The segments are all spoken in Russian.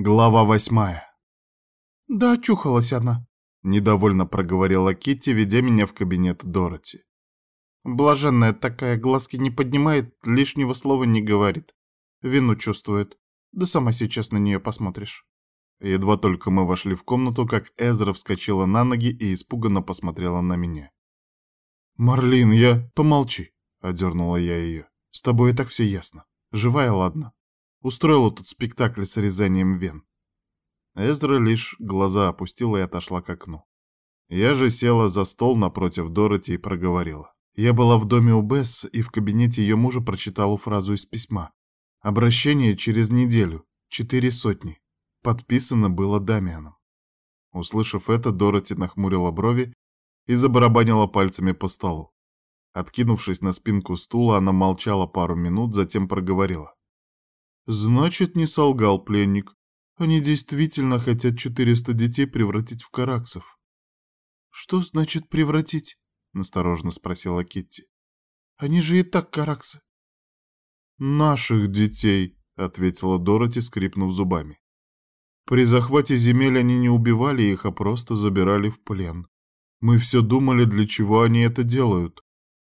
Глава восьмая. «Да, чухалась она», — недовольно проговорила Китти, ведя меня в кабинет Дороти. Блаженная такая, глазки не поднимает, лишнего слова не говорит. Вину чувствует. Да сама сейчас на нее посмотришь. Едва только мы вошли в комнату, как Эзра вскочила на ноги и испуганно посмотрела на меня. «Марлин, я... Помолчи», — одернула я ее. «С тобой и так все ясно. Живая, ладно. Устроила тут спектакль с резанием вен. Эзра лишь глаза опустила и отошла к окну. Я же села за стол напротив Дороти и проговорила. Я была в доме у Бесс и в кабинете ее мужа прочитала фразу из письма. Обращение через неделю. Четыре сотни. Подписано было Дамианом. Услышав это, Дороти нахмурила брови и забарабанила пальцами по столу. Откинувшись на спинку стула, она молчала пару минут, затем проговорила. Значит, не солгал пленник. Они действительно хотят 400 детей превратить в караксов. Что значит превратить? Насторожно спросила Китти. Они же и так караксы. Наших детей, ответила Дороти, скрипнув зубами. При захвате земель они не убивали их, а просто забирали в плен. Мы все думали, для чего они это делают.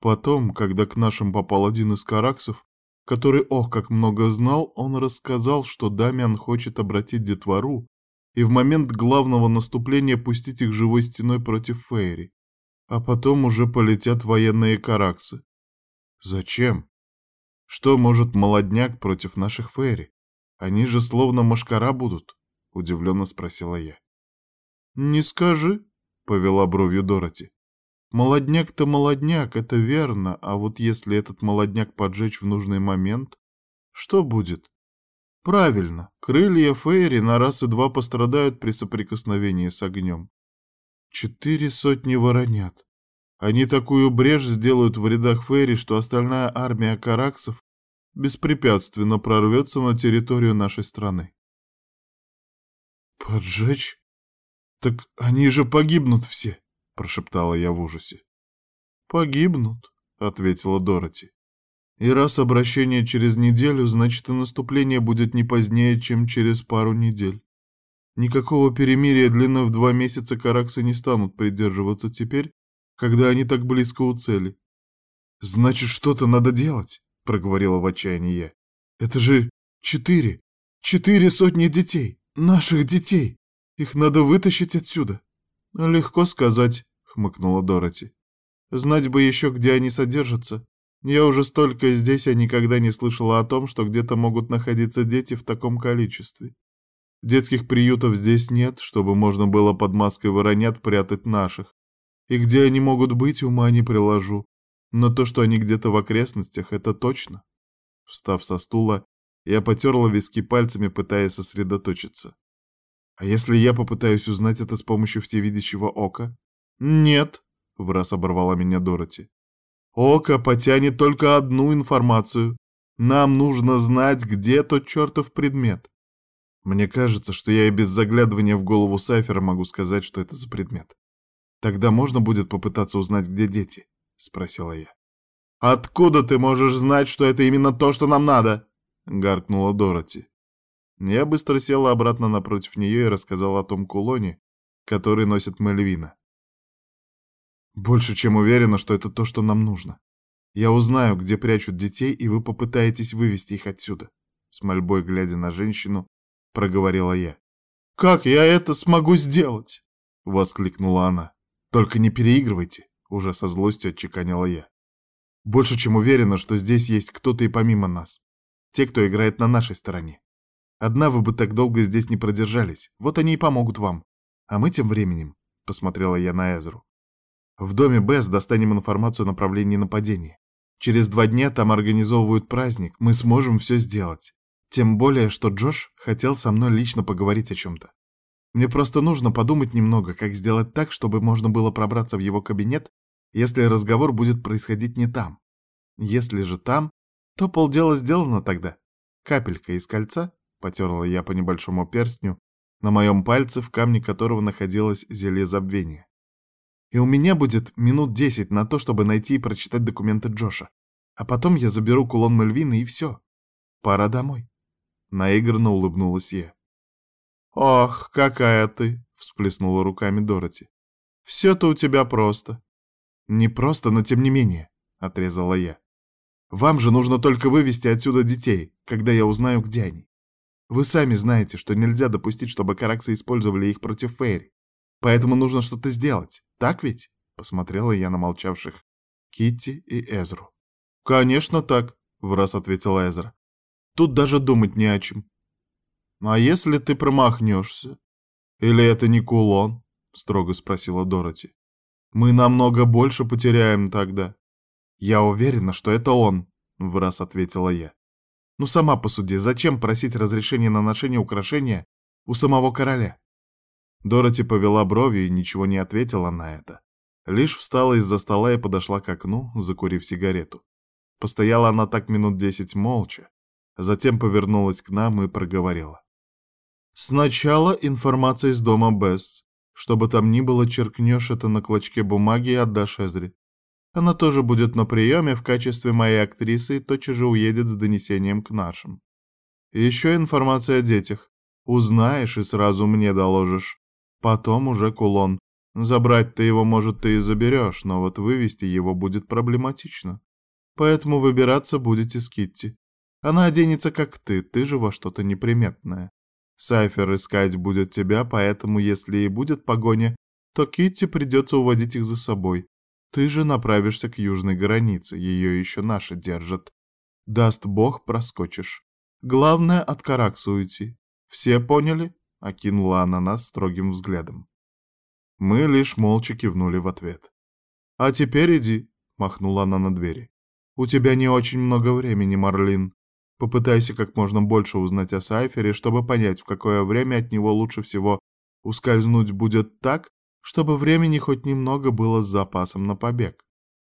Потом, когда к нашим попал один из караксов, который, ох, как много знал, он рассказал, что Дамиан хочет обратить детвору и в момент главного наступления пустить их живой стеной против Фейри. А потом уже полетят военные караксы. Зачем? Что может молодняк против наших Фейри? Они же словно машкара будут, удивленно спросила я. Не скажи, повела бровью Дороти. Молодняк-то молодняк, это верно, а вот если этот молодняк поджечь в нужный момент, что будет? Правильно, крылья Фейри на раз и два пострадают при соприкосновении с огнем. Четыре сотни воронят. Они такую брешь сделают в рядах Фейри, что остальная армия караксов беспрепятственно прорвется на территорию нашей страны. Поджечь? Так они же погибнут все прошептала я в ужасе. Погибнут, ответила Дороти. И раз обращение через неделю, значит и наступление будет не позднее, чем через пару недель. Никакого перемирия длиной в два месяца караксы не станут придерживаться теперь, когда они так близко у цели. Значит, что-то надо делать, проговорила в отчаянии я. Это же четыре, четыре сотни детей, наших детей. Их надо вытащить отсюда. «Легко сказать», — хмыкнула Дороти. «Знать бы еще, где они содержатся. Я уже столько здесь, а никогда не слышала о том, что где-то могут находиться дети в таком количестве. Детских приютов здесь нет, чтобы можно было под маской воронят прятать наших. И где они могут быть, ума не приложу. Но то, что они где-то в окрестностях, это точно». Встав со стула, я потерла виски пальцами, пытаясь сосредоточиться. А если я попытаюсь узнать это с помощью всевидящего ока? Нет, в раз оборвала меня Дороти. Око потянет только одну информацию. Нам нужно знать, где тот чертов предмет. Мне кажется, что я и без заглядывания в голову Сайфера могу сказать, что это за предмет. Тогда можно будет попытаться узнать, где дети? Спросила я. Откуда ты можешь знать, что это именно то, что нам надо? Гаркнула Дороти. Я быстро села обратно напротив нее и рассказала о том кулоне, который носит Мальвина. Больше чем уверена, что это то, что нам нужно. Я узнаю, где прячут детей, и вы попытаетесь вывести их отсюда. С мольбой, глядя на женщину, проговорила я. «Как я это смогу сделать?» — воскликнула она. «Только не переигрывайте», — уже со злостью отчеканила я. «Больше чем уверена, что здесь есть кто-то и помимо нас. Те, кто играет на нашей стороне. Одна вы бы так долго здесь не продержались. Вот они и помогут вам. А мы тем временем, — посмотрела я на Эзру. В доме Бесс достанем информацию о направлении нападения. Через два дня там организовывают праздник, мы сможем все сделать. Тем более, что Джош хотел со мной лично поговорить о чем-то. Мне просто нужно подумать немного, как сделать так, чтобы можно было пробраться в его кабинет, если разговор будет происходить не там. Если же там, то полдела сделано тогда. Капелька из кольца Потерла я по небольшому перстню, на моем пальце, в камне которого находилось зелье забвения. И у меня будет минут десять на то, чтобы найти и прочитать документы Джоша. А потом я заберу кулон Мельвина и все. Пора домой. Наигранно улыбнулась я. «Ох, какая ты!» — всплеснула руками Дороти. «Все-то у тебя просто». «Не просто, но тем не менее», — отрезала я. «Вам же нужно только вывести отсюда детей, когда я узнаю, где они. Вы сами знаете, что нельзя допустить, чтобы караксы использовали их против Фейри. Поэтому нужно что-то сделать, так ведь?» — посмотрела я на молчавших Китти и Эзру. «Конечно так», — враз ответила Эзра. «Тут даже думать не о чем». «А если ты промахнешься? Или это не кулон?» — строго спросила Дороти. «Мы намного больше потеряем тогда». «Я уверена, что это он», — враз ответила я. «Ну сама посуди, зачем просить разрешения на ношение украшения у самого короля?» Дороти повела бровью и ничего не ответила на это. Лишь встала из-за стола и подошла к окну, закурив сигарету. Постояла она так минут десять молча, затем повернулась к нам и проговорила. «Сначала информация из дома Бесс. Что бы там ни было, черкнешь это на клочке бумаги и отдашь Эзри. Она тоже будет на приеме в качестве моей актрисы и тотчас же уедет с донесением к нашим. Еще информация о детях. Узнаешь и сразу мне доложишь. Потом уже кулон. Забрать ты его, может, ты и заберешь, но вот вывести его будет проблематично. Поэтому выбираться будете с Китти. Она оденется, как ты, ты же во что-то неприметное. Сайфер искать будет тебя, поэтому если и будет погоня, то Китти придется уводить их за собой. Ты же направишься к южной границе, ее еще наши держат. Даст бог, проскочишь. Главное, от Каракса уйти. Все поняли?» — окинула она нас строгим взглядом. Мы лишь молча кивнули в ответ. «А теперь иди», — махнула она на двери. «У тебя не очень много времени, Марлин. Попытайся как можно больше узнать о Сайфере, чтобы понять, в какое время от него лучше всего ускользнуть будет так, чтобы времени хоть немного было с запасом на побег.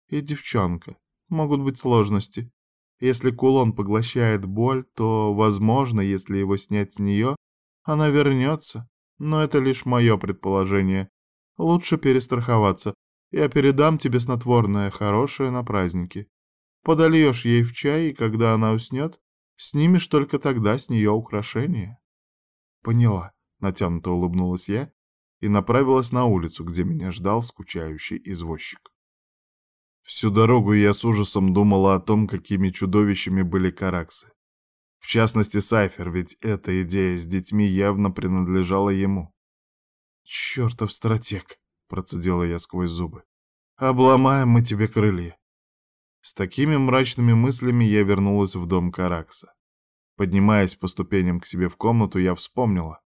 И девчонка. Могут быть сложности. Если кулон поглощает боль, то, возможно, если его снять с нее, она вернется. Но это лишь мое предположение. Лучше перестраховаться. Я передам тебе снотворное, хорошее на праздники. Подольешь ей в чай, и когда она уснет, снимешь только тогда с нее украшение. Поняла, натянуто улыбнулась я и направилась на улицу, где меня ждал скучающий извозчик. Всю дорогу я с ужасом думала о том, какими чудовищами были караксы. В частности, Сайфер, ведь эта идея с детьми явно принадлежала ему. «Чертов стратег!» — процедила я сквозь зубы. «Обломаем мы тебе крылья!» С такими мрачными мыслями я вернулась в дом Каракса. Поднимаясь по ступеням к себе в комнату, я вспомнила,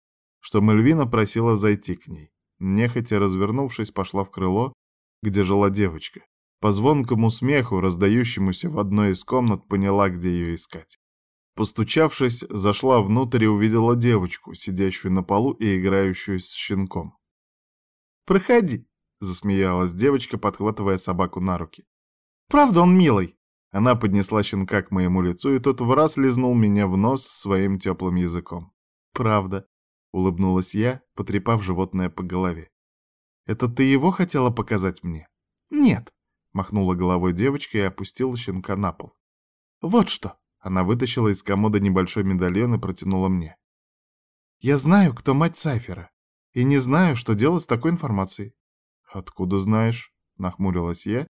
что Мельвина просила зайти к ней. Нехотя развернувшись, пошла в крыло, где жила девочка. По звонкому смеху, раздающемуся в одной из комнат, поняла, где ее искать. Постучавшись, зашла внутрь и увидела девочку, сидящую на полу и играющую с щенком. «Проходи», — засмеялась девочка, подхватывая собаку на руки. «Правда он милый?» Она поднесла щенка к моему лицу, и тот в раз лизнул меня в нос своим теплым языком. «Правда», — улыбнулась я, потрепав животное по голове. «Это ты его хотела показать мне?» «Нет», — махнула головой девочка и опустила щенка на пол. «Вот что!» Она вытащила из комода небольшой медальон и протянула мне. «Я знаю, кто мать Сайфера, и не знаю, что делать с такой информацией». «Откуда знаешь?» — нахмурилась я,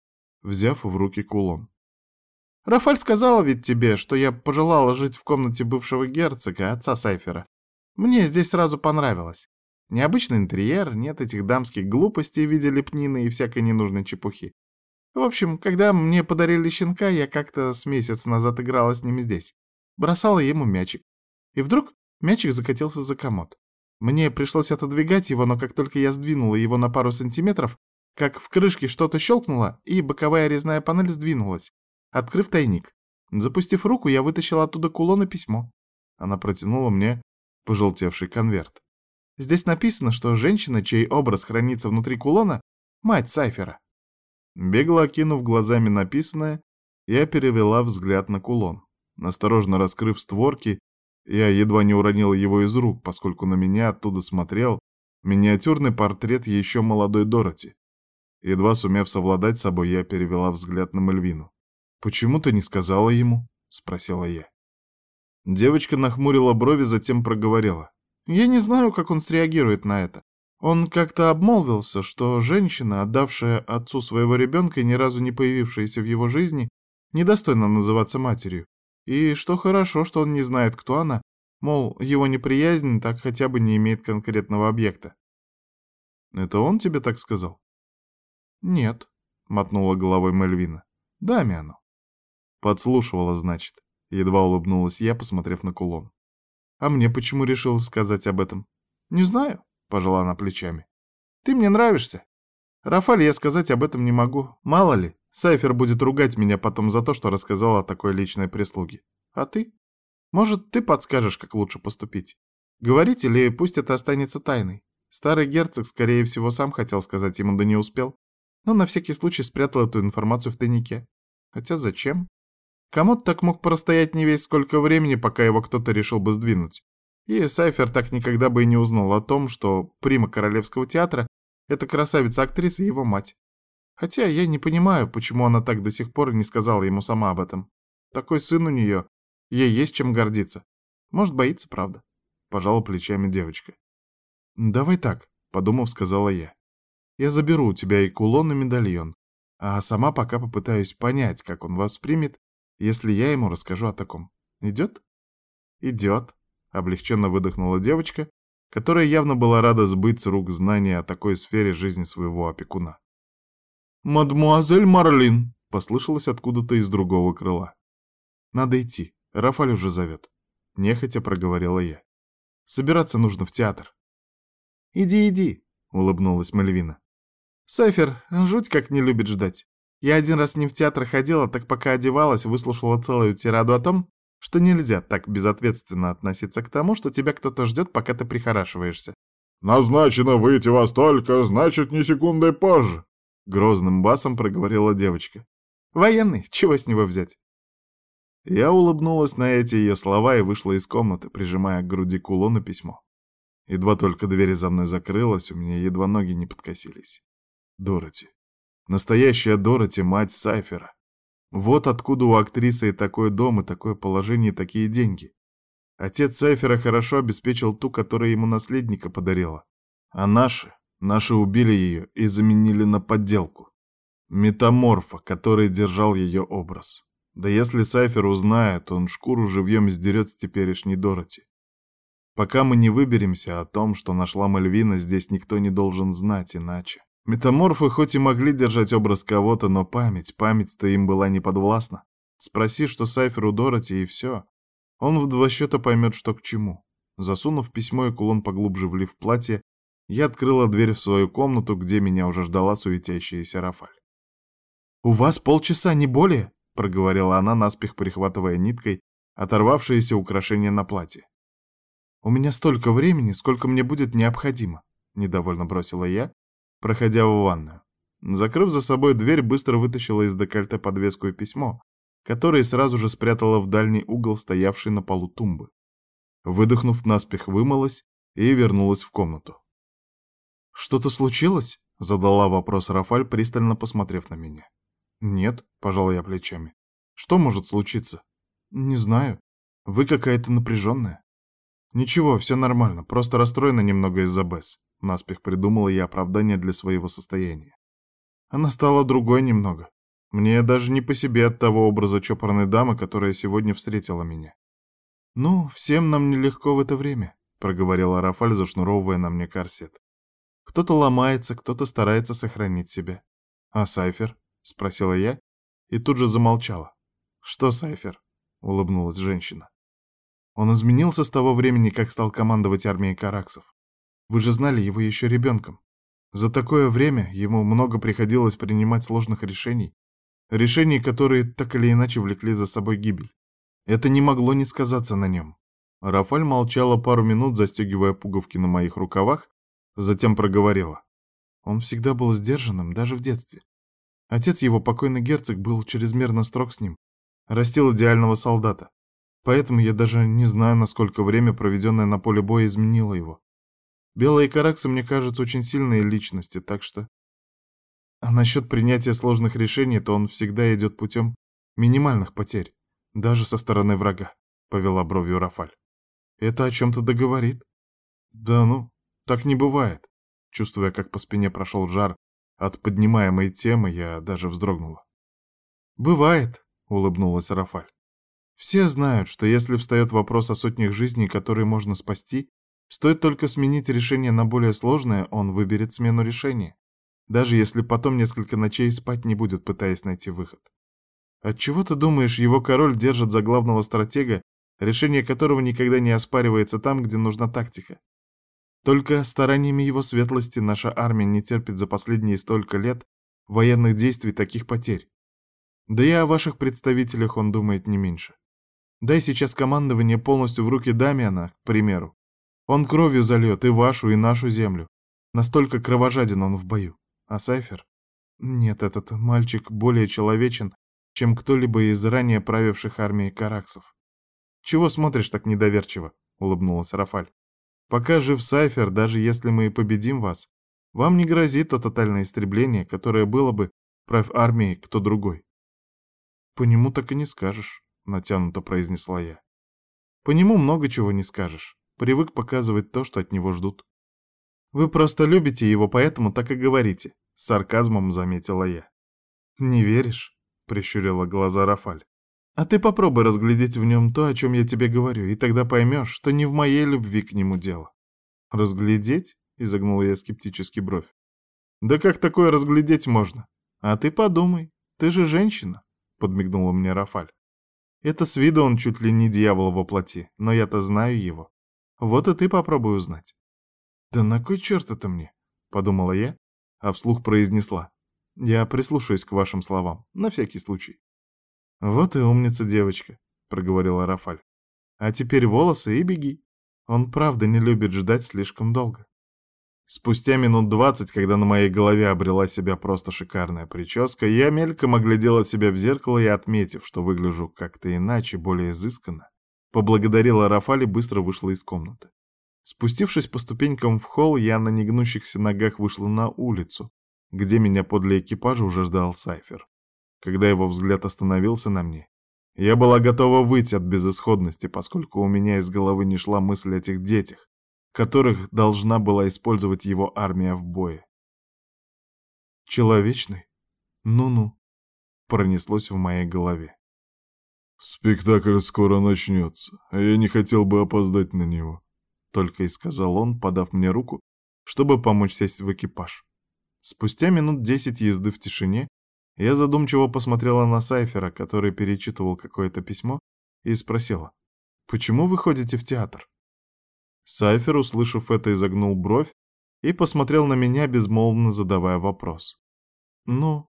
взяв в руки кулон. «Рафаль сказала ведь тебе, что я пожелала жить в комнате бывшего герцога, отца Сайфера. Мне здесь сразу понравилось. Необычный интерьер, нет этих дамских глупостей в виде лепнины и всякой ненужной чепухи. В общем, когда мне подарили щенка, я как-то с месяц назад играла с ним здесь. Бросала ему мячик. И вдруг мячик закатился за комод. Мне пришлось отодвигать его, но как только я сдвинула его на пару сантиметров, как в крышке что-то щелкнуло, и боковая резная панель сдвинулась, открыв тайник. Запустив руку, я вытащила оттуда кулон и письмо. Она протянула мне пожелтевший конверт. Здесь написано, что женщина, чей образ хранится внутри кулона, мать Сайфера. Бегло окинув глазами написанное, я перевела взгляд на кулон. Осторожно раскрыв створки, я едва не уронил его из рук, поскольку на меня оттуда смотрел миниатюрный портрет еще молодой Дороти. Едва сумев совладать с собой, я перевела взгляд на Мальвину. «Почему ты не сказала ему?» — спросила я. Девочка нахмурила брови, затем проговорила. Я не знаю, как он среагирует на это. Он как-то обмолвился, что женщина, отдавшая отцу своего ребенка и ни разу не появившаяся в его жизни, недостойна называться матерью. И что хорошо, что он не знает, кто она, мол, его неприязнь так хотя бы не имеет конкретного объекта. Это он тебе так сказал? Нет, мотнула головой Мельвина. Дамиану. Подслушивала, значит. Едва улыбнулась я, посмотрев на кулон. А мне почему решила сказать об этом? Не знаю, пожала она плечами. Ты мне нравишься. Рафаль я сказать об этом не могу. Мало ли, Сайфер будет ругать меня потом за то, что рассказала о такой личной прислуге. А ты? Может, ты подскажешь, как лучше поступить? Говорить или пусть это останется тайной? Старый герцог, скорее всего, сам хотел сказать ему, да не успел. Но на всякий случай спрятал эту информацию в тайнике. Хотя зачем? Кому-то так мог простоять не весь сколько времени, пока его кто-то решил бы сдвинуть. И Сайфер так никогда бы и не узнал о том, что прима Королевского театра — это красавица-актриса и его мать. Хотя я не понимаю, почему она так до сих пор не сказала ему сама об этом. Такой сын у нее, ей есть чем гордиться. Может, боится, правда? Пожала плечами девочка. «Давай так», — подумав, сказала я. «Я заберу у тебя и кулон, и медальон, а сама пока попытаюсь понять, как он воспримет если я ему расскажу о таком. Идет? Идет, облегченно выдохнула девочка, которая явно была рада сбыть с рук знания о такой сфере жизни своего опекуна. «Мадмуазель Марлин!» — послышалось откуда-то из другого крыла. «Надо идти, Рафаль уже зовет», — нехотя проговорила я. «Собираться нужно в театр». «Иди, иди», — улыбнулась Мальвина. «Сайфер жуть как не любит ждать. Я один раз не в театр ходила, так пока одевалась, выслушала целую тираду о том, что нельзя так безответственно относиться к тому, что тебя кто-то ждет, пока ты прихорашиваешься. «Назначено выйти во столько, значит, ни секундой позже», — грозным басом проговорила девочка. «Военный, чего с него взять?» Я улыбнулась на эти ее слова и вышла из комнаты, прижимая к груди кулон и письмо. Едва только дверь за мной закрылась, у меня едва ноги не подкосились. Дороти. Настоящая Дороти — мать Сайфера. Вот откуда у актрисы и такой дом, и такое положение, и такие деньги. Отец Сайфера хорошо обеспечил ту, которая ему наследника подарила. А наши, наши убили ее и заменили на подделку. Метаморфа, который держал ее образ. Да если Сайфер узнает, он шкуру живьем сдерет с теперешней Дороти. Пока мы не выберемся о том, что нашла Мальвина, здесь никто не должен знать иначе. Метаморфы хоть и могли держать образ кого-то, но память, память-то им была не подвластна. Спроси, что Сайферу Дороти, и все. Он в два счета поймет, что к чему. Засунув письмо и кулон поглубже влив в платье, я открыла дверь в свою комнату, где меня уже ждала суетящаяся Рафаль. «У вас полчаса, не более?» — проговорила она, наспех прихватывая ниткой оторвавшееся украшение на платье. «У меня столько времени, сколько мне будет необходимо», — недовольно бросила я, проходя в ванную. Закрыв за собой дверь, быстро вытащила из декольте подвеску и письмо, которое сразу же спрятала в дальний угол стоявшей на полу тумбы. Выдохнув, наспех вымылась и вернулась в комнату. «Что-то случилось?» — задала вопрос Рафаль, пристально посмотрев на меня. «Нет», — пожал я плечами. «Что может случиться?» «Не знаю. Вы какая-то напряженная». «Ничего, все нормально, просто расстроена немного из-за Бесс. Наспех придумала я оправдание для своего состояния. Она стала другой немного. Мне даже не по себе от того образа чопорной дамы, которая сегодня встретила меня. «Ну, всем нам нелегко в это время», — проговорила Рафаль, зашнуровывая на мне корсет. «Кто-то ломается, кто-то старается сохранить себя». «А Сайфер?» — спросила я и тут же замолчала. «Что Сайфер?» — улыбнулась женщина. Он изменился с того времени, как стал командовать армией караксов. Вы же знали его еще ребенком. За такое время ему много приходилось принимать сложных решений, решений, которые так или иначе влекли за собой гибель. Это не могло не сказаться на нем. Рафаль молчала пару минут, застегивая пуговки на моих рукавах, затем проговорила. Он всегда был сдержанным, даже в детстве. Отец его, покойный герцог, был чрезмерно строг с ним, растил идеального солдата. Поэтому я даже не знаю, насколько время, проведенное на поле боя, изменило его. Белые караксы, мне кажется, очень сильные личности, так что... А насчет принятия сложных решений, то он всегда идет путем минимальных потерь, даже со стороны врага, — повела бровью Рафаль. Это о чем-то договорит. Да ну, так не бывает. Чувствуя, как по спине прошел жар от поднимаемой темы, я даже вздрогнула. «Бывает», — улыбнулась Рафаль. «Все знают, что если встает вопрос о сотнях жизней, которые можно спасти, стоит только сменить решение на более сложное, он выберет смену решения, даже если потом несколько ночей спать не будет, пытаясь найти выход. Отчего ты думаешь, его король держит за главного стратега, решение которого никогда не оспаривается там, где нужна тактика? Только стараниями его светлости наша армия не терпит за последние столько лет военных действий таких потерь. Да и о ваших представителях он думает не меньше. Дай сейчас командование полностью в руки Дамиана, к примеру. Он кровью зальет и вашу, и нашу землю. Настолько кровожаден он в бою. А Сайфер? Нет, этот мальчик более человечен, чем кто-либо из ранее правивших армией караксов. «Чего смотришь так недоверчиво?» — улыбнулась Рафаль. Пока жив Сайфер, даже если мы и победим вас, вам не грозит то тотальное истребление, которое было бы, правь армией, кто другой. По нему так и не скажешь, натянуто произнесла я. По нему много чего не скажешь. Привык показывать то, что от него ждут. Вы просто любите его, поэтому так и говорите, с сарказмом заметила я. Не веришь? прищурила глаза Рафаль. А ты попробуй разглядеть в нем то, о чем я тебе говорю, и тогда поймешь, что не в моей любви к нему дело. Разглядеть? Изогнула я скептически бровь. Да как такое разглядеть можно? А ты подумай, ты же женщина, подмигнула мне Рафаль. Это с виду он чуть ли не дьявол во плоти, но я-то знаю его. Вот и ты попробуй узнать. Да на кой черт это мне? Подумала я, а вслух произнесла. Я прислушаюсь к вашим словам, на всякий случай. «Вот и умница девочка», — проговорила Рафаль. «А теперь волосы и беги. Он правда не любит ждать слишком долго». Спустя минут двадцать, когда на моей голове обрела себя просто шикарная прическа, я мельком оглядела себя в зеркало и, отметив, что выгляжу как-то иначе, более изысканно, поблагодарила Рафаль и быстро вышла из комнаты. Спустившись по ступенькам в холл, я на негнущихся ногах вышла на улицу, где меня подле экипажа уже ждал Сайфер когда его взгляд остановился на мне. Я была готова выйти от безысходности, поскольку у меня из головы не шла мысль о тех детях, которых должна была использовать его армия в бое. «Человечный? Ну-ну», — пронеслось в моей голове. «Спектакль скоро начнется, а я не хотел бы опоздать на него», — только и сказал он, подав мне руку, чтобы помочь сесть в экипаж. Спустя минут десять езды в тишине я задумчиво посмотрела на Сайфера, который перечитывал какое-то письмо, и спросила, «Почему вы ходите в театр?» Сайфер, услышав это, изогнул бровь и посмотрел на меня, безмолвно задавая вопрос. «Ну,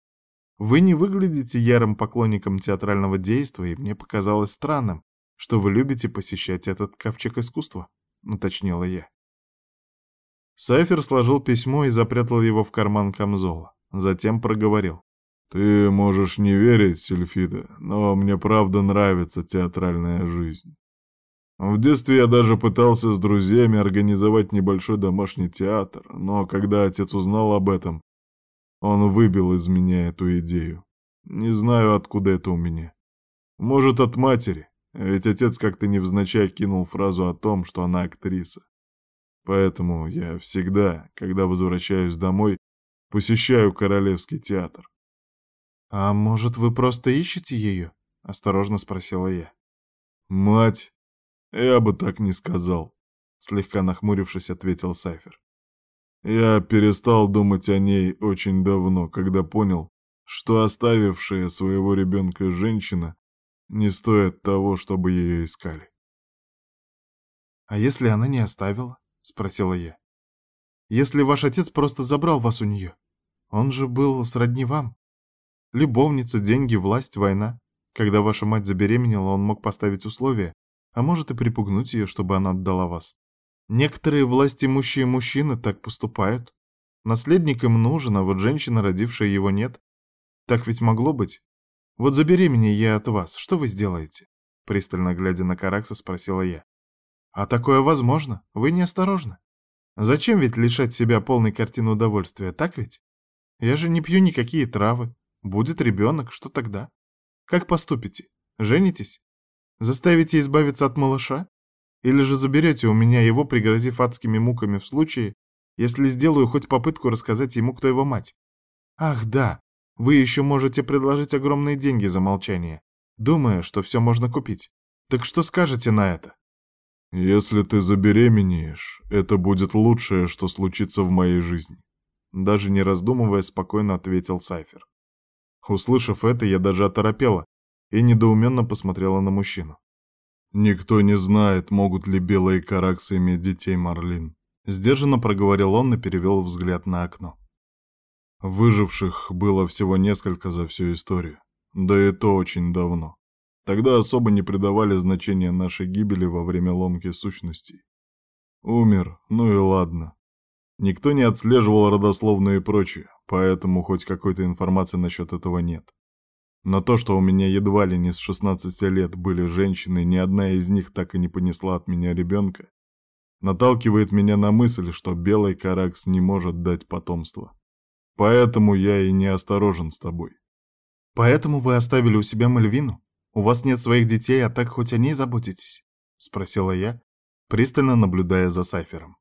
вы не выглядите ярым поклонником театрального действия, и мне показалось странным, что вы любите посещать этот ковчег искусства», — уточнила я. Сайфер сложил письмо и запрятал его в карман камзола. Затем проговорил. Ты можешь не верить, Сильфида, но мне правда нравится театральная жизнь. В детстве я даже пытался с друзьями организовать небольшой домашний театр, но когда отец узнал об этом, он выбил из меня эту идею. Не знаю, откуда это у меня. Может, от матери, ведь отец как-то невзначай кинул фразу о том, что она актриса. Поэтому я всегда, когда возвращаюсь домой, посещаю Королевский театр. «А может, вы просто ищете ее?» — осторожно спросила я. «Мать? Я бы так не сказал», — слегка нахмурившись, ответил Сайфер. «Я перестал думать о ней очень давно, когда понял, что оставившая своего ребенка женщина не стоит того, чтобы ее искали». «А если она не оставила?» — спросила я. «Если ваш отец просто забрал вас у нее? Он же был сродни вам». Любовница, деньги, власть, война. Когда ваша мать забеременела, он мог поставить условия, а может и припугнуть ее, чтобы она отдала вас. Некоторые властимущие мужчины так поступают. Наследник им нужен, а вот женщина, родившая его, нет. Так ведь могло быть? Вот забеременея я от вас, что вы сделаете? Пристально глядя на Каракса, спросила я. А такое возможно, вы неосторожны. Зачем ведь лишать себя полной картины удовольствия, так ведь? Я же не пью никакие травы, Будет ребенок, что тогда? Как поступите? Женитесь? Заставите избавиться от малыша? Или же заберете у меня его, пригрозив адскими муками в случае, если сделаю хоть попытку рассказать ему, кто его мать. Ах, да, вы еще можете предложить огромные деньги за молчание, думая, что все можно купить. Так что скажете на это? Если ты забеременеешь, это будет лучшее, что случится в моей жизни. Даже не раздумывая, спокойно ответил Сайфер. Услышав это, я даже оторопела и недоуменно посмотрела на мужчину. «Никто не знает, могут ли белые караксы иметь детей, Марлин», — сдержанно проговорил он и перевел взгляд на окно. Выживших было всего несколько за всю историю, да и то очень давно. Тогда особо не придавали значения нашей гибели во время ломки сущностей. Умер, ну и ладно. Никто не отслеживал родословную и прочее, поэтому хоть какой-то информации насчет этого нет. Но то, что у меня едва ли не с 16 лет были женщины, ни одна из них так и не понесла от меня ребенка, наталкивает меня на мысль, что белый каракс не может дать потомство. Поэтому я и не осторожен с тобой. Поэтому вы оставили у себя Мальвину? У вас нет своих детей, а так хоть о ней заботитесь? Спросила я, пристально наблюдая за Сайфером.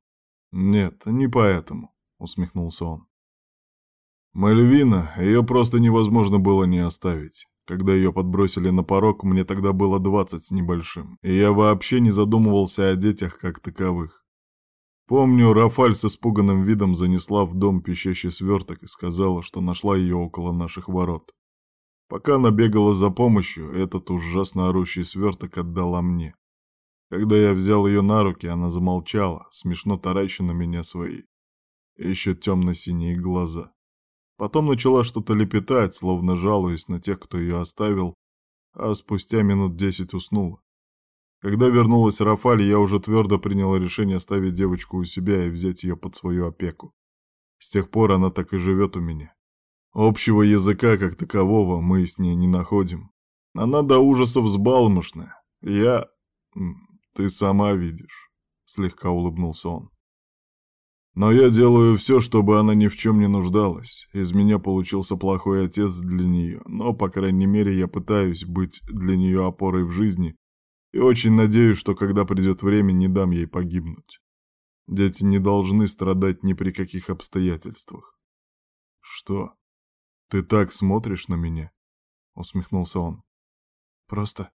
Нет, не поэтому, усмехнулся он. Мальвина, ее просто невозможно было не оставить. Когда ее подбросили на порог, мне тогда было двадцать с небольшим, и я вообще не задумывался о детях как таковых. Помню, Рафаль с испуганным видом занесла в дом пищащий сверток и сказала, что нашла ее около наших ворот. Пока она бегала за помощью, этот ужасно орущий сверток отдала мне. Когда я взял ее на руки, она замолчала, смешно тараща на меня свои. Еще темно-синие глаза. Потом начала что-то лепетать, словно жалуясь на тех, кто ее оставил, а спустя минут десять уснула. Когда вернулась Рафаль, я уже твердо принял решение оставить девочку у себя и взять ее под свою опеку. С тех пор она так и живет у меня. Общего языка как такового мы с ней не находим. Она до ужаса взбалмошная. Я... Ты сама видишь, слегка улыбнулся он. Но я делаю все, чтобы она ни в чем не нуждалась. Из меня получился плохой отец для нее, но, по крайней мере, я пытаюсь быть для нее опорой в жизни и очень надеюсь, что когда придет время, не дам ей погибнуть. Дети не должны страдать ни при каких обстоятельствах. Что? Ты так смотришь на меня? Усмехнулся он. Просто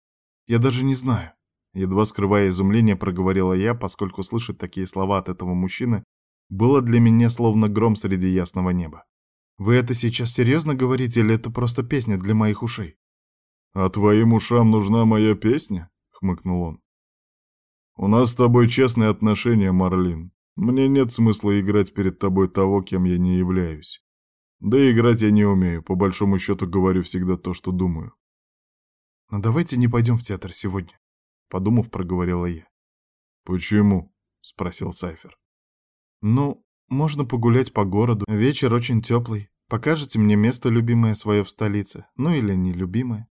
я даже не знаю. Едва скрывая изумление, проговорила я, поскольку слышать такие слова от этого мужчины было для меня словно гром среди ясного неба. Вы это сейчас серьезно говорите или это просто песня для моих ушей? А твоим ушам нужна моя песня? хмыкнул он. У нас с тобой честные отношения, Марлин. Мне нет смысла играть перед тобой того, кем я не являюсь. Да и играть я не умею, по большому счету говорю всегда то, что думаю. Но давайте не пойдем в театр сегодня, подумав, проговорила я. Почему? спросил Сайфер. Ну, можно погулять по городу. Вечер очень теплый. Покажете мне место любимое свое в столице, ну или нелюбимое.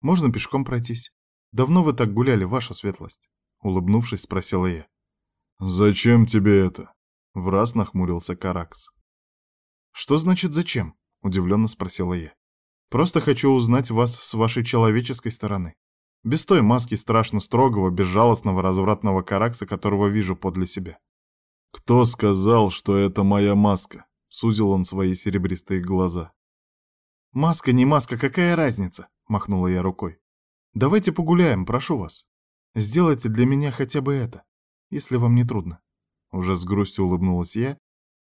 Можно пешком пройтись. Давно вы так гуляли, ваша светлость?» Улыбнувшись, спросила я. «Зачем тебе это?» Враз нахмурился Каракс. «Что значит «зачем»?» — удивленно спросила я. «Просто хочу узнать вас с вашей человеческой стороны. Без той маски страшно строгого, безжалостного, развратного Каракса, которого вижу подле себя». «Кто сказал, что это моя маска?» — сузил он свои серебристые глаза. «Маска не маска, какая разница?» — махнула я рукой. Давайте погуляем, прошу вас. Сделайте для меня хотя бы это, если вам не трудно. Уже с грустью улыбнулась я,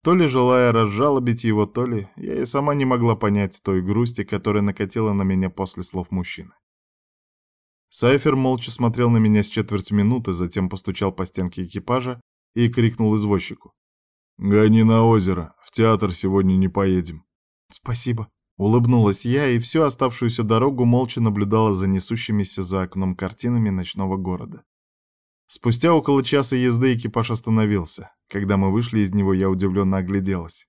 то ли желая разжалобить его, то ли я и сама не могла понять той грусти, которая накатила на меня после слов мужчины. Сайфер молча смотрел на меня с четверть минуты, затем постучал по стенке экипажа и крикнул извозчику. «Гони на озеро, в театр сегодня не поедем». «Спасибо», Улыбнулась я и всю оставшуюся дорогу молча наблюдала за несущимися за окном картинами ночного города. Спустя около часа езды экипаж остановился. Когда мы вышли из него, я удивленно огляделась.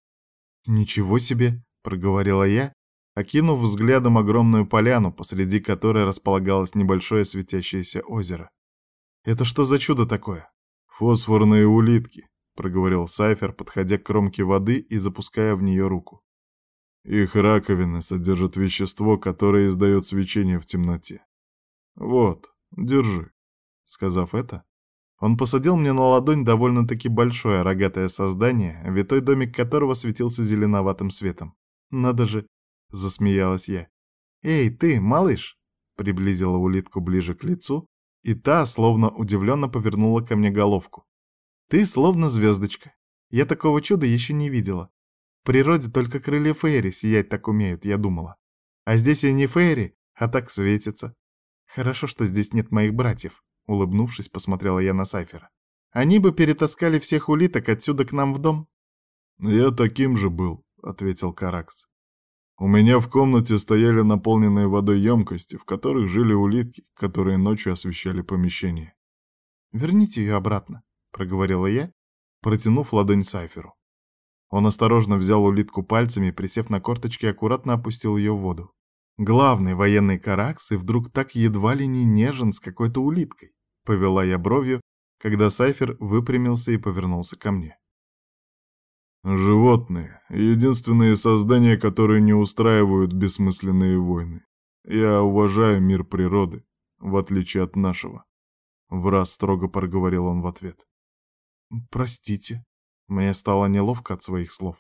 «Ничего себе!» — проговорила я, окинув взглядом огромную поляну, посреди которой располагалось небольшое светящееся озеро. «Это что за чудо такое?» «Фосфорные улитки», — проговорил Сайфер, подходя к кромке воды и запуская в нее руку. Их раковины содержат вещество, которое издает свечение в темноте. Вот, держи. Сказав это, Он посадил мне на ладонь довольно-таки большое рогатое создание, витой домик которого светился зеленоватым светом. «Надо же!» — засмеялась я. «Эй, ты, малыш!» — приблизила улитку ближе к лицу, и та, словно удивленно повернула ко мне головку. «Ты словно звездочка. Я такого чуда еще не видела. В природе только крылья Фейри сиять так умеют, я думала. А здесь и не Фейри, а так светится. Хорошо, что здесь нет моих братьев. Улыбнувшись, посмотрела я на Сайфера. Они бы перетаскали всех улиток отсюда к нам в дом. Я таким же был, ответил Каракс. У меня в комнате стояли наполненные водой емкости, в которых жили улитки, которые ночью освещали помещение. «Верните ее обратно», — проговорила я, протянув ладонь Сайферу. Он осторожно взял улитку пальцами, присев на корточки, аккуратно опустил ее в воду. Главный военный каракс и вдруг так едва ли не нежен с какой-то улиткой. Повела я бровью, когда Сайфер выпрямился и повернулся ко мне. Животные — единственные создания, которые не устраивают бессмысленные войны. Я уважаю мир природы, в отличие от нашего. Враз строго проговорил он в ответ. «Простите». Мне стало неловко от своих слов.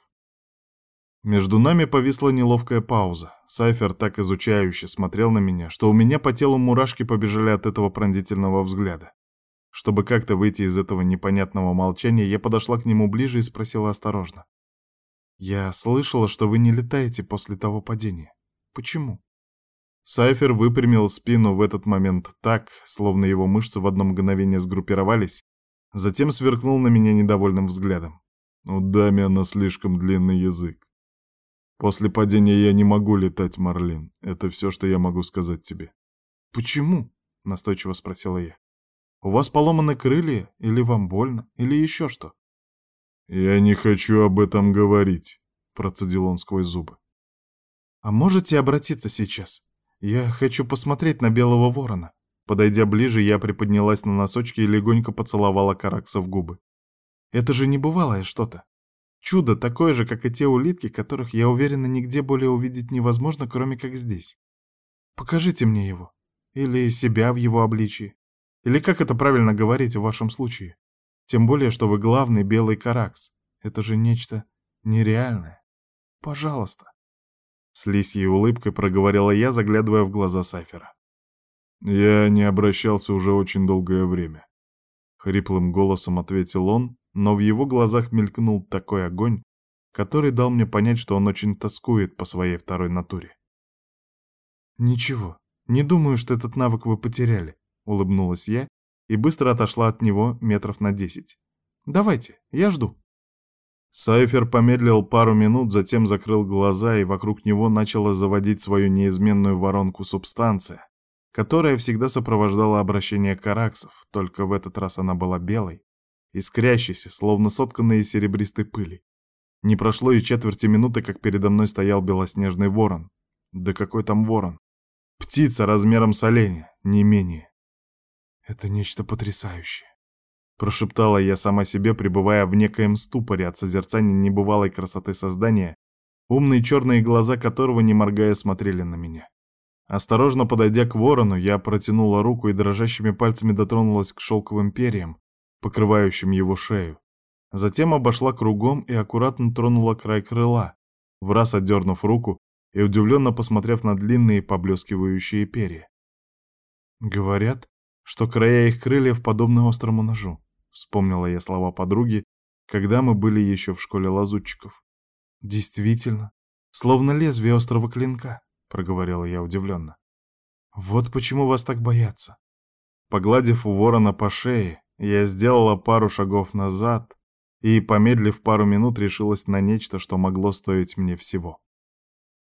Между нами повисла неловкая пауза. Сайфер так изучающе смотрел на меня, что у меня по телу мурашки побежали от этого пронзительного взгляда. Чтобы как-то выйти из этого непонятного молчания, я подошла к нему ближе и спросила осторожно. «Я слышала, что вы не летаете после того падения. Почему?» Сайфер выпрямил спину в этот момент так, словно его мышцы в одно мгновение сгруппировались, затем сверкнул на меня недовольным взглядом. «У Дамиана слишком длинный язык. После падения я не могу летать, Марлин. Это все, что я могу сказать тебе. Почему? Настойчиво спросила я. У вас поломаны крылья, или вам больно, или еще что? Я не хочу об этом говорить, процедил он сквозь зубы. А можете обратиться сейчас? Я хочу посмотреть на белого ворона. Подойдя ближе, я приподнялась на носочки и легонько поцеловала Каракса в губы. Это же небывалое что-то. Чудо такое же, как и те улитки, которых, я уверена, нигде более увидеть невозможно, кроме как здесь. Покажите мне его. Или себя в его обличии. Или как это правильно говорить в вашем случае? Тем более, что вы главный белый каракс. Это же нечто нереальное. Пожалуйста. С лисьей улыбкой проговорила я, заглядывая в глаза Сайфера. Я не обращался уже очень долгое время. Хриплым голосом ответил он, но в его глазах мелькнул такой огонь, который дал мне понять, что он очень тоскует по своей второй натуре. «Ничего, не думаю, что этот навык вы потеряли», — улыбнулась я и быстро отошла от него метров на десять. «Давайте, я жду». Сайфер помедлил пару минут, затем закрыл глаза, и вокруг него начала заводить свою неизменную воронку субстанция, которая всегда сопровождала обращение караксов, только в этот раз она была белой, искрящийся, словно сотканный из серебристой пыли. Не прошло и четверти минуты, как передо мной стоял белоснежный ворон. Да какой там ворон? Птица размером с оленя, не менее. Это нечто потрясающее. Прошептала я сама себе, пребывая в некоем ступоре от созерцания небывалой красоты создания, умные черные глаза которого, не моргая, смотрели на меня. Осторожно подойдя к ворону, я протянула руку и дрожащими пальцами дотронулась к шелковым перьям, покрывающим его шею. Затем обошла кругом и аккуратно тронула край крыла, в раз отдернув руку и удивленно посмотрев на длинные поблескивающие перья. «Говорят, что края их крыльев подобны острому ножу», — вспомнила я слова подруги, когда мы были еще в школе лазутчиков. «Действительно, словно лезвие острого клинка», — проговорила я удивленно. «Вот почему вас так боятся». Погладив у ворона по шее, я сделала пару шагов назад и, помедлив пару минут, решилась на нечто, что могло стоить мне всего.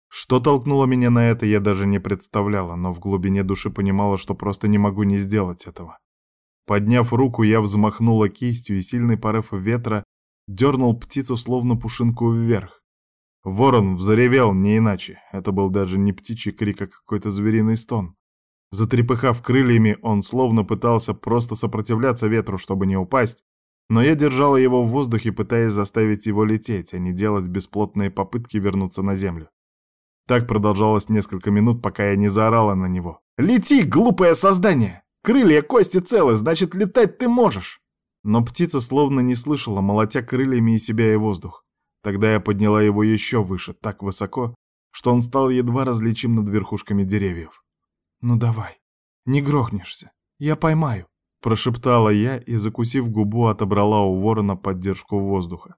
Что толкнуло меня на это, я даже не представляла, но в глубине души понимала, что просто не могу не сделать этого. Подняв руку, я взмахнула кистью, и сильный порыв ветра дернул птицу словно пушинку вверх. Ворон взревел не иначе. Это был даже не птичий крик, а какой-то звериный стон. Затрепыхав крыльями, он словно пытался просто сопротивляться ветру, чтобы не упасть, но я держала его в воздухе, пытаясь заставить его лететь, а не делать бесплотные попытки вернуться на землю. Так продолжалось несколько минут, пока я не заорала на него. «Лети, глупое создание!» Крылья, кости целы, значит, летать ты можешь!» Но птица словно не слышала, молотя крыльями и себя и воздух. Тогда я подняла его еще выше, так высоко, что он стал едва различим над верхушками деревьев. «Ну давай, не грохнешься, я поймаю», — прошептала я и, закусив губу, отобрала у ворона поддержку воздуха.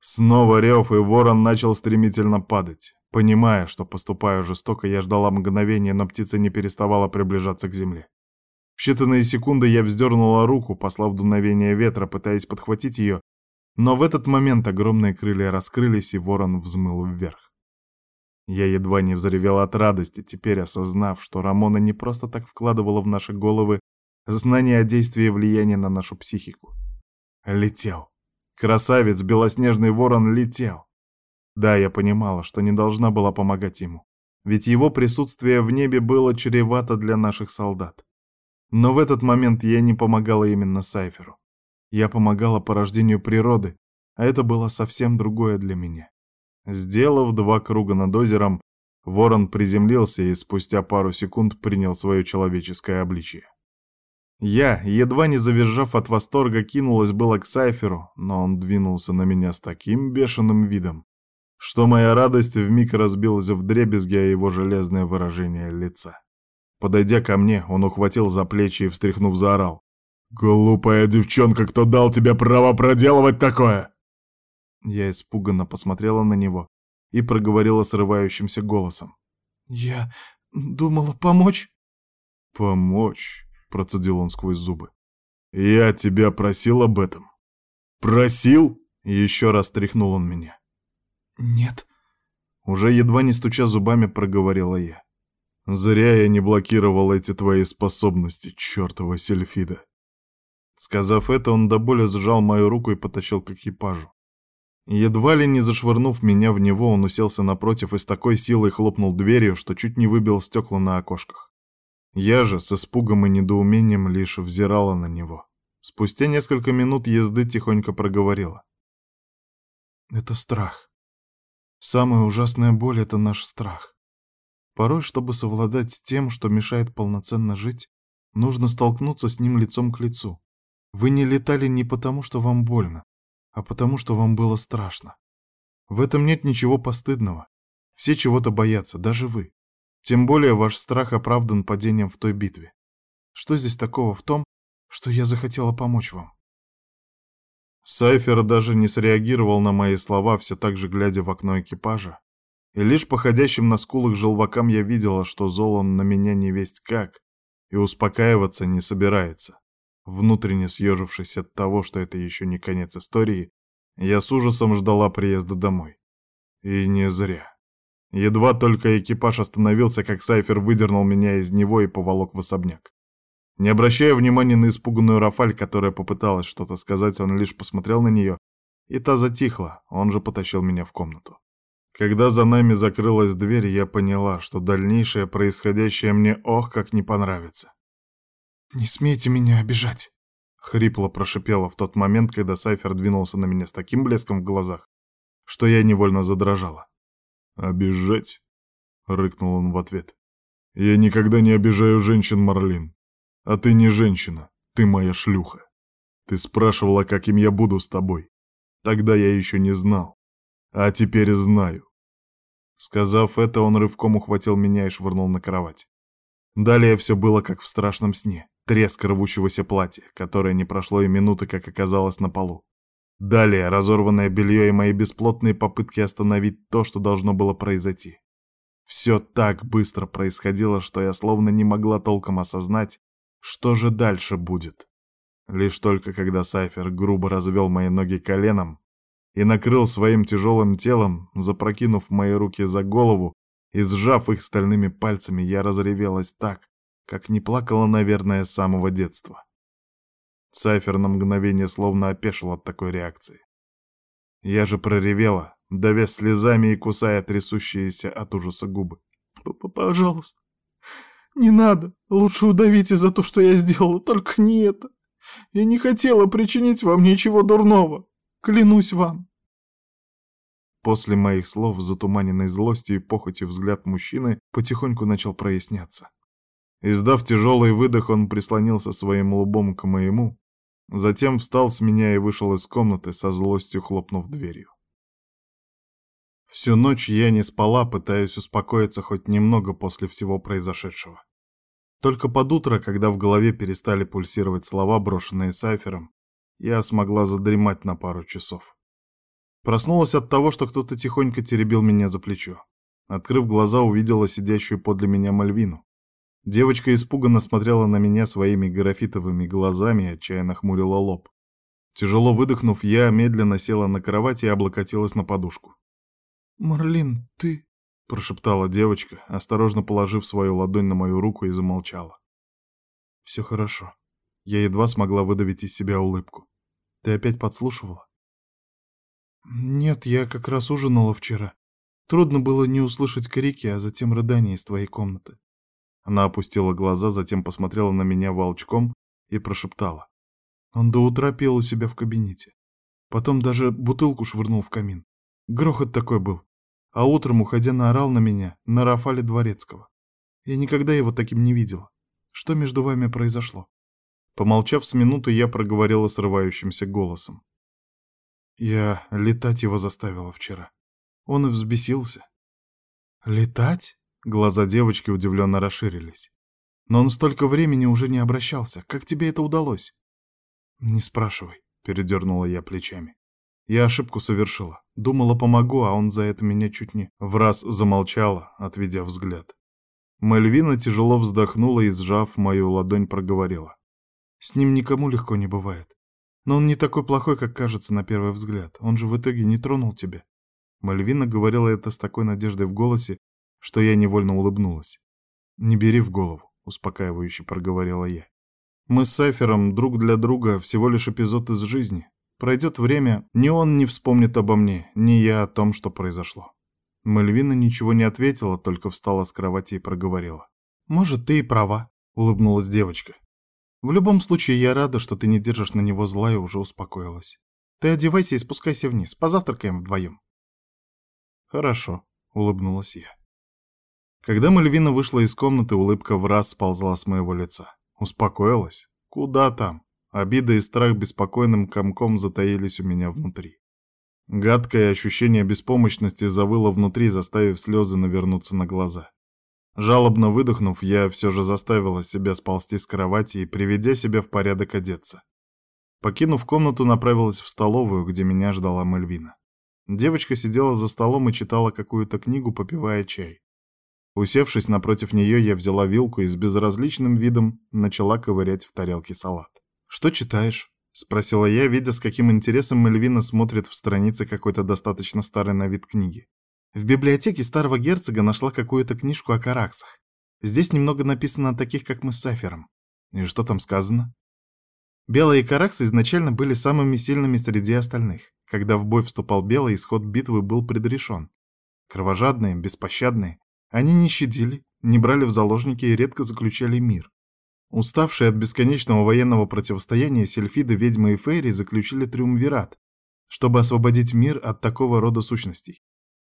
Снова рев, и ворон начал стремительно падать. Понимая, что поступаю жестоко, я ждала мгновения, но птица не переставала приближаться к земле. В считанные секунды я вздернула руку, послав дуновение ветра, пытаясь подхватить ее, но в этот момент огромные крылья раскрылись, и ворон взмыл вверх. Я едва не взревела от радости, теперь осознав, что Рамона не просто так вкладывала в наши головы знание о действии и влиянии на нашу психику. Летел. Красавец, белоснежный ворон, летел. Да, я понимала, что не должна была помогать ему, ведь его присутствие в небе было чревато для наших солдат. Но в этот момент я не помогала именно Сайферу. Я помогала порождению природы, а это было совсем другое для меня. Сделав два круга над озером, ворон приземлился и спустя пару секунд принял свое человеческое обличие. Я, едва не завизжав от восторга, кинулась было к Сайферу, но он двинулся на меня с таким бешеным видом, что моя радость вмиг разбилась в дребезги, а его железное выражение лица. Подойдя ко мне, он ухватил за плечи и, встряхнув, заорал. «Глупая девчонка, кто дал тебе право проделывать такое?» Я испуганно посмотрела на него и проговорила срывающимся голосом. «Я думала помочь?» «Помочь?» — процедил он сквозь зубы. «Я тебя просил об этом?» «Просил?» — еще раз тряхнул он меня. «Нет». Уже едва не стуча зубами, проговорила я. «Зря я не блокировал эти твои способности, чертова сельфида». Сказав это, он до боли сжал мою руку и потащил к экипажу. Едва ли не зашвырнув меня в него, он уселся напротив и с такой силой хлопнул дверью, что чуть не выбил стекла на окошках. Я же с испугом и недоумением лишь взирала на него. Спустя несколько минут езды тихонько проговорила. «Это страх. Самая ужасная боль — это наш страх. Порой, чтобы совладать с тем, что мешает полноценно жить, нужно столкнуться с ним лицом к лицу. Вы не летали не потому, что вам больно, а потому что вам было страшно. В этом нет ничего постыдного. Все чего-то боятся, даже вы. Тем более ваш страх оправдан падением в той битве. Что здесь такого в том, что я захотела помочь вам? Сайфер даже не среагировал на мои слова, все так же глядя в окно экипажа. И лишь по ходящим на скулах желвакам я видела, что зол он на меня не весть как, и успокаиваться не собирается. Внутренне съежившись от того, что это еще не конец истории, я с ужасом ждала приезда домой. И не зря. Едва только экипаж остановился, как Сайфер выдернул меня из него и поволок в особняк. Не обращая внимания на испуганную Рафаль, которая попыталась что-то сказать, он лишь посмотрел на нее, и та затихла, он же потащил меня в комнату. Когда за нами закрылась дверь, я поняла, что дальнейшее происходящее мне ох как не понравится. «Не смейте меня обижать!» Хрипло прошипела в тот момент, когда Сайфер двинулся на меня с таким блеском в глазах, что я невольно задрожала. «Обижать?» — рыкнул он в ответ. «Я никогда не обижаю женщин, Марлин. А ты не женщина, ты моя шлюха. Ты спрашивала, каким я буду с тобой. Тогда я еще не знал. А теперь знаю». Сказав это, он рывком ухватил меня и швырнул на кровать. Далее все было как в страшном сне. Треск рвущегося платья, которое не прошло и минуты, как оказалось на полу. Далее разорванное белье и мои бесплотные попытки остановить то, что должно было произойти. Все так быстро происходило, что я словно не могла толком осознать, что же дальше будет. Лишь только когда Сайфер грубо развел мои ноги коленом и накрыл своим тяжелым телом, запрокинув мои руки за голову и сжав их стальными пальцами, я разревелась так, как не плакала, наверное, с самого детства. Сайфер на мгновение словно опешил от такой реакции. Я же проревела, давя слезами и кусая трясущиеся от ужаса губы. «Пожалуйста, не надо, лучше удавите за то, что я сделала, только не это. Я не хотела причинить вам ничего дурного, клянусь вам». После моих слов, затуманенной злостью и похотью взгляд мужчины потихоньку начал проясняться. Издав тяжелый выдох, он прислонился своим лбом к моему, затем встал с меня и вышел из комнаты, со злостью хлопнув дверью. Всю ночь я не спала, пытаясь успокоиться хоть немного после всего произошедшего. Только под утро, когда в голове перестали пульсировать слова, брошенные Сайфером, я смогла задремать на пару часов. Проснулась от того, что кто-то тихонько теребил меня за плечо. Открыв глаза, увидела сидящую подле меня Мальвину. Девочка испуганно смотрела на меня своими графитовыми глазами и отчаянно хмурила лоб. Тяжело выдохнув, я медленно села на кровать и облокотилась на подушку. «Марлин, ты...» — прошептала девочка, осторожно положив свою ладонь на мою руку и замолчала. «Все хорошо». Я едва смогла выдавить из себя улыбку. «Ты опять подслушивала?» «Нет, я как раз ужинала вчера. Трудно было не услышать крики, а затем рыдания из твоей комнаты. Она опустила глаза, затем посмотрела на меня волчком и прошептала. Он до утра пел у себя в кабинете. Потом даже бутылку швырнул в камин. Грохот такой был. А утром, уходя, наорал на меня, на Рафале Дворецкого. Я никогда его таким не видела. Что между вами произошло? Помолчав с минуту, я проговорила срывающимся голосом. Я летать его заставила вчера. Он и взбесился. Летать? Глаза девочки удивленно расширились. Но он столько времени уже не обращался. Как тебе это удалось? Не спрашивай, передернула я плечами. Я ошибку совершила. Думала, помогу, а он за это меня чуть не... В раз замолчала, отведя взгляд. Мальвина тяжело вздохнула и, сжав мою ладонь, проговорила. С ним никому легко не бывает. Но он не такой плохой, как кажется на первый взгляд. Он же в итоге не тронул тебя. Мальвина говорила это с такой надеждой в голосе, что я невольно улыбнулась. «Не бери в голову», — успокаивающе проговорила я. «Мы с Сайфером друг для друга всего лишь эпизод из жизни. Пройдет время, ни он не вспомнит обо мне, ни я о том, что произошло». Мальвина ничего не ответила, только встала с кровати и проговорила. «Может, ты и права», — улыбнулась девочка. «В любом случае, я рада, что ты не держишь на него зла и уже успокоилась. Ты одевайся и спускайся вниз, позавтракаем вдвоем». «Хорошо», — улыбнулась я. Когда Мальвина вышла из комнаты, улыбка в раз сползла с моего лица. Успокоилась? Куда там? Обида и страх беспокойным комком затаились у меня внутри. Гадкое ощущение беспомощности завыло внутри, заставив слезы навернуться на глаза. Жалобно выдохнув, я все же заставила себя сползти с кровати и, приведя себя в порядок, одеться. Покинув комнату, направилась в столовую, где меня ждала Мальвина. Девочка сидела за столом и читала какую-то книгу, попивая чай. Усевшись напротив нее, я взяла вилку и с безразличным видом начала ковырять в тарелке салат. «Что читаешь?» — спросила я, видя, с каким интересом Мальвина смотрит в страницы какой-то достаточно старой на вид книги. В библиотеке старого герцога нашла какую-то книжку о караксах. Здесь немного написано о таких, как мы с Сафером. И что там сказано? Белые караксы изначально были самыми сильными среди остальных. Когда в бой вступал Белый, исход битвы был предрешен. Кровожадные, беспощадные, они не щадили, не брали в заложники и редко заключали мир. Уставшие от бесконечного военного противостояния Сельфиды, ведьмы и Фейри заключили триумвират, чтобы освободить мир от такого рода сущностей.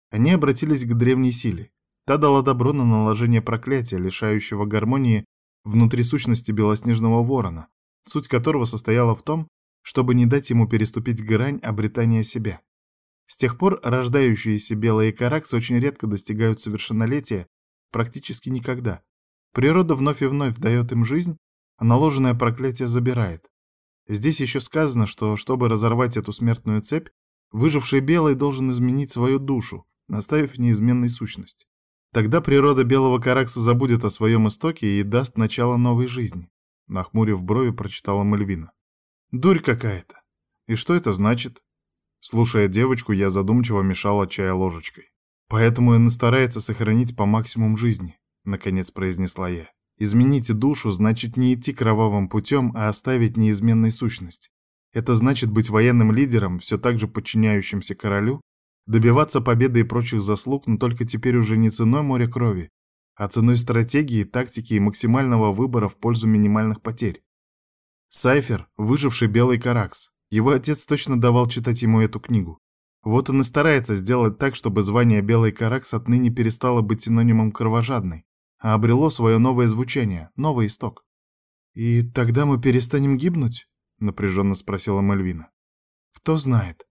Они обратились к древней силе. Та дала добро на наложение проклятия, лишающего гармонии внутри сущности белоснежного ворона, суть которого состояла в том, чтобы не дать ему переступить грань обретания себя. С тех пор рождающиеся белые караксы очень редко достигают совершеннолетия, практически никогда. Природа вновь и вновь дает им жизнь, а наложенное проклятие забирает. Здесь еще сказано, что чтобы разорвать эту смертную цепь, выживший белый должен изменить свою душу, наставив неизменной сущность. Тогда природа белого каракса забудет о своем истоке и даст начало новой жизни. Нахмурив брови, прочитала Мальвина. Дурь какая-то. И что это значит? Слушая девочку, я задумчиво мешала чая ложечкой. «Поэтому он и старается сохранить по максимуму жизни», — наконец произнесла я. «Изменить душу значит не идти кровавым путем, а оставить неизменной сущность. Это значит быть военным лидером, все так же подчиняющимся королю, добиваться победы и прочих заслуг, но только теперь уже не ценой моря крови, а ценой стратегии, тактики и максимального выбора в пользу минимальных потерь. Сайфер — выживший белый каракс, его отец точно давал читать ему эту книгу. Вот он и старается сделать так, чтобы звание Белый Каракс отныне перестало быть синонимом кровожадной. А обрело свое новое звучание, новый исток. «И тогда мы перестанем гибнуть?» — напряженно спросила Мальвина. «Кто знает.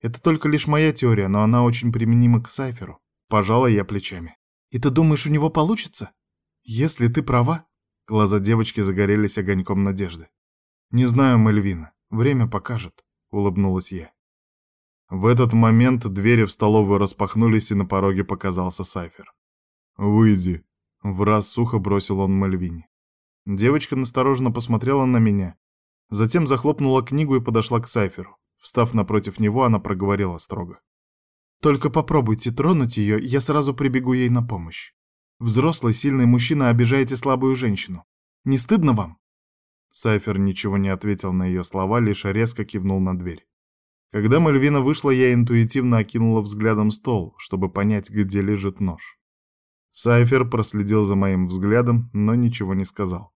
Это только лишь моя теория, но она очень применима к Сайферу. Пожала я плечами. И ты думаешь, у него получится? Если ты права...» Глаза девочки загорелись огоньком надежды. «Не знаю, Мальвина. Время покажет», — улыбнулась я. В этот момент двери в столовую распахнулись, и на пороге показался Сайфер. «Выйди», — в раз сухо бросил он Мальвине. Девочка настороженно посмотрела на меня, затем захлопнула книгу и подошла к Сайферу. Встав напротив него, она проговорила строго. «Только попробуйте тронуть ее, я сразу прибегу ей на помощь. Взрослый, сильный мужчина обижаете слабую женщину. Не стыдно вам?» Сайфер ничего не ответил на ее слова, лишь резко кивнул на дверь. Когда Мальвина вышла, я интуитивно окинула взглядом стол, чтобы понять, где лежит нож. Сайфер проследил за моим взглядом, но ничего не сказал.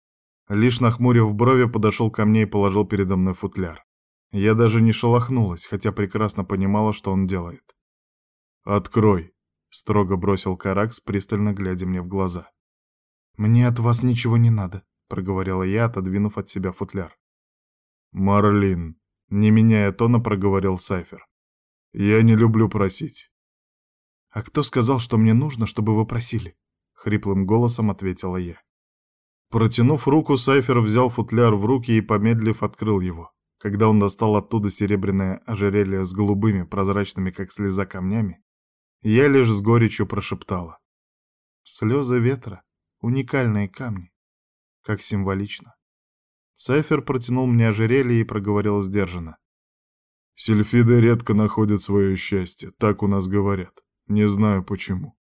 Лишь нахмурив брови, подошел ко мне и положил передо мной футляр. Я даже не шелохнулась, хотя прекрасно понимала, что он делает. «Открой», — строго бросил Каракс, пристально глядя мне в глаза. «Мне от вас ничего не надо», — проговорила я, отодвинув от себя футляр. «Марлин», — не меняя тона, проговорил Сайфер. «Я не люблю просить». «А кто сказал, что мне нужно, чтобы вы просили?» — хриплым голосом ответила я. Протянув руку, Сайфер взял футляр в руки и, помедлив, открыл его. Когда он достал оттуда серебряное ожерелье с голубыми, прозрачными, как слеза, камнями, я лишь с горечью прошептала. Слезы ветра, уникальные камни. Как символично. Сайфер протянул мне ожерелье и проговорил сдержанно. Сильфиды редко находят свое счастье, так у нас говорят. Не знаю почему.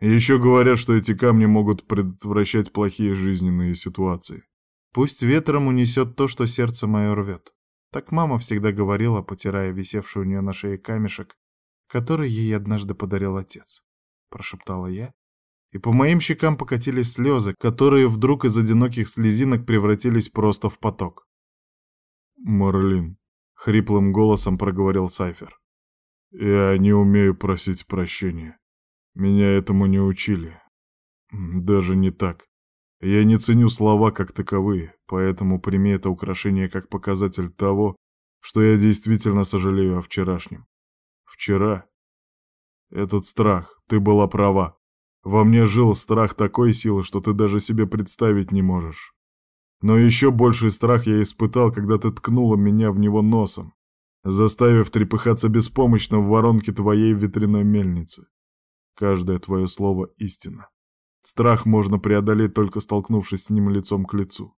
еще говорят, что эти камни могут предотвращать плохие жизненные ситуации. Пусть ветром унесет то, что сердце мое рвет. Так мама всегда говорила, потирая висевший у нее на шее камешек, который ей однажды подарил отец. Прошептала я, и по моим щекам покатились слезы, которые вдруг из одиноких слезинок превратились просто в поток. «Марлин», — хриплым голосом проговорил Сайфер, — «я не умею просить прощения. Меня этому не учили. Даже не так. Я не ценю слова как таковые, поэтому прими это украшение как показатель того, что я действительно сожалею о вчерашнем. Вчера. Этот страх, ты была права. Во мне жил страх такой силы, что ты даже себе представить не можешь. Но еще больший страх я испытал, когда ты ткнула меня в него носом, заставив трепыхаться беспомощно в воронке твоей ветряной мельницы. Каждое твое слово — истина. Страх можно преодолеть, только столкнувшись с ним лицом к лицу.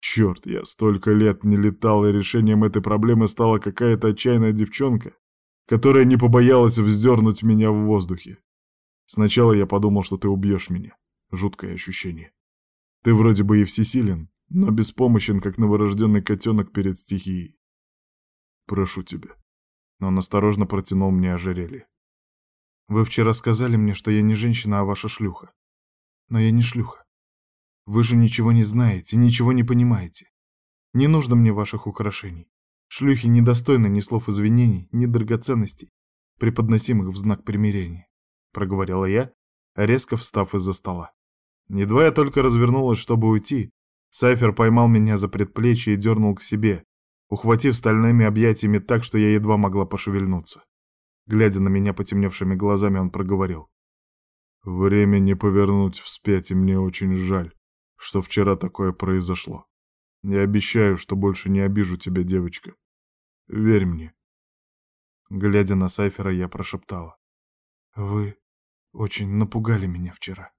Черт, я столько лет не летал, и решением этой проблемы стала какая-то отчаянная девчонка, которая не побоялась вздернуть меня в воздухе. Сначала я подумал, что ты убьешь меня. Жуткое ощущение. Ты вроде бы и всесилен, но беспомощен, как новорожденный котенок перед стихией. Прошу тебя. Но он осторожно протянул мне ожерелье. Вы вчера сказали мне, что я не женщина, а ваша шлюха. Но я не шлюха. Вы же ничего не знаете, ничего не понимаете. Не нужно мне ваших украшений. Шлюхи недостойны ни слов извинений, ни драгоценностей, преподносимых в знак примирения, — проговорила я, резко встав из-за стола. Едва я только развернулась, чтобы уйти, Сайфер поймал меня за предплечье и дернул к себе, ухватив стальными объятиями так, что я едва могла пошевельнуться. Глядя на меня потемневшими глазами, он проговорил. Время не повернуть вспять, и мне очень жаль, что вчера такое произошло. Я обещаю, что больше не обижу тебя, девочка. Верь мне. Глядя на Сайфера, я прошептала. Вы очень напугали меня вчера.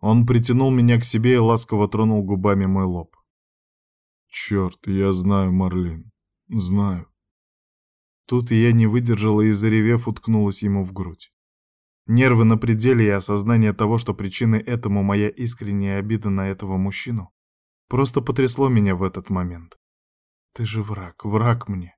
Он притянул меня к себе и ласково тронул губами мой лоб. Черт, я знаю, Марлин, знаю. Тут я не выдержала и, заревев, уткнулась ему в грудь. Нервы на пределе и осознание того, что причиной этому моя искренняя обида на этого мужчину, просто потрясло меня в этот момент. Ты же враг, враг мне.